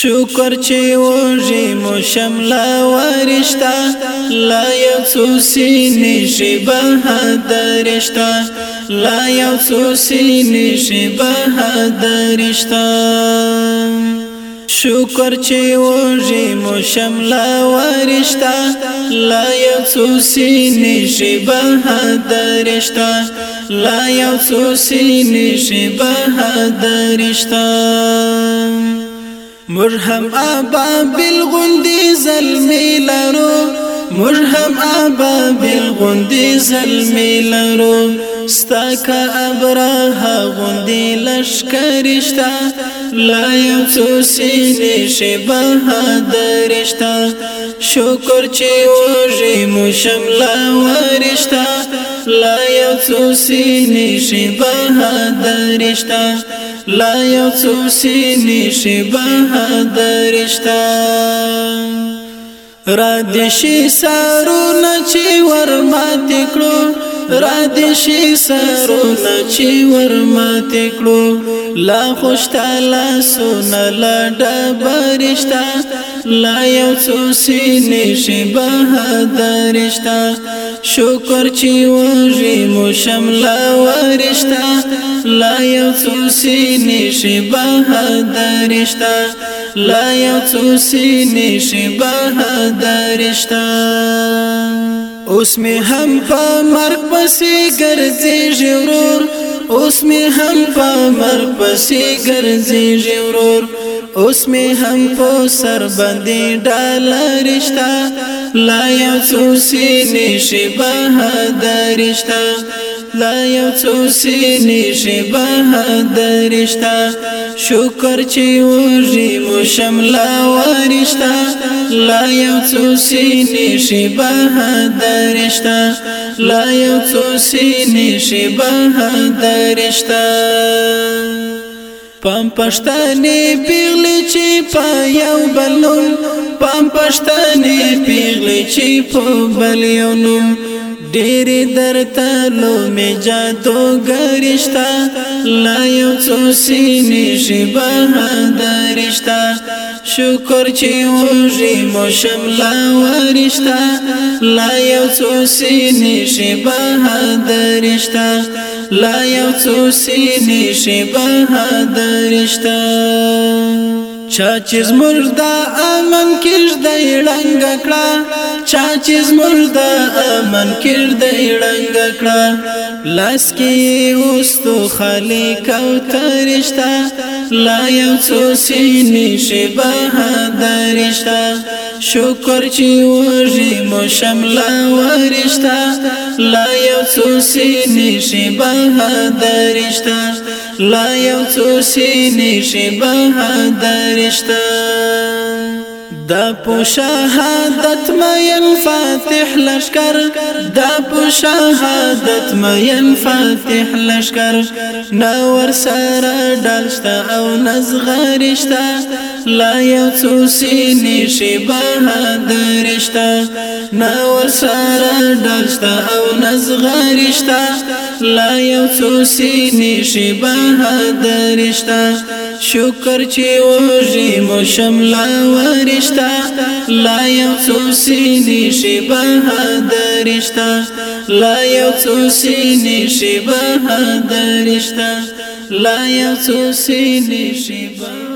شکر چې وږي مو شملا ورشتا لا یو سوسی نشي بهادرشتا لا یو سوسی نشي بهادرشتا شکر چې وږي مو شملا ورشتا لا یو سوسی نشي بهادرشتا لا یو سوسی نشي بهادرشتا مرهم ابا بالغندي زلمي لرو مرهم ابا بالغندي زلمي لرو ستاکا ابراها غندي لشکرشتا لا یو څو سینې شبه درشتا شکر چې وږي مو شملا ورشتا لا یو څو سینې شبه درشتا لا یو څو سینې شبه درشتہ را دشي سرونه چې ور مات کړو را دشي سرونه چې ور مات کړو لا خوشاله سونه لا ډبرشتا لا یو څو سینې شبه درشتا شکر چې وږي مو شملا ورشتا لا یو څو سینې شی بهادرشتا لا یو څو سینې شی بهادرشتا اوس می هم په مرګ پسې ګرځي ورور اوس می هم په مرګ پسې ګرځي ورور اوس می هم په سر باندې ډاله رښتا لا یو څوسې نشي به درښتا لا یو څو سینې شی به درشتا شکر چې وږي مو شملا ورشتا لا یو څو سینې شی به درشتا لا یو څو سینې شی به درشتا پام پښتنې پیغلې چې په یو بلون پام پښتنې پیغلې چې په بلیونو ډېر درته لو می جادو غریشتا لا یو څو سینې شبه درشتا شکر چې وږي مو شملا ورشتا لا یو څو سینې شبه درشتا لا یو څو سینې شبه درشتا چا چیز مردا امن کړ د لنګ کړه چا چیز مردا امن کړ د لنګ کړه لاس کې اوستو خالق او ترشتہ لا یو څو سینې شبه درشتہ شکر چې وږي مو شملا ورشتہ لا یو څو سینې شي بهادرشته لا یو څو سینې شي بهادرشته دا په شهادت مېن فاتح لشکر دا په شهادت مېن فاتح لشکر نو ور سره ډلشته او نزغریشته لا یو څو سینې شی بهادرشته نو ور سره ډلشته او نزغریشته لا یو څو سینې شی بهادرشته شکر چې وږي مو شملا وری رشتا لا یو څو سینې شی بهادر رشتا لا یو څو سینې شی بهادر رشتا لا یو څو سینې شی بهادر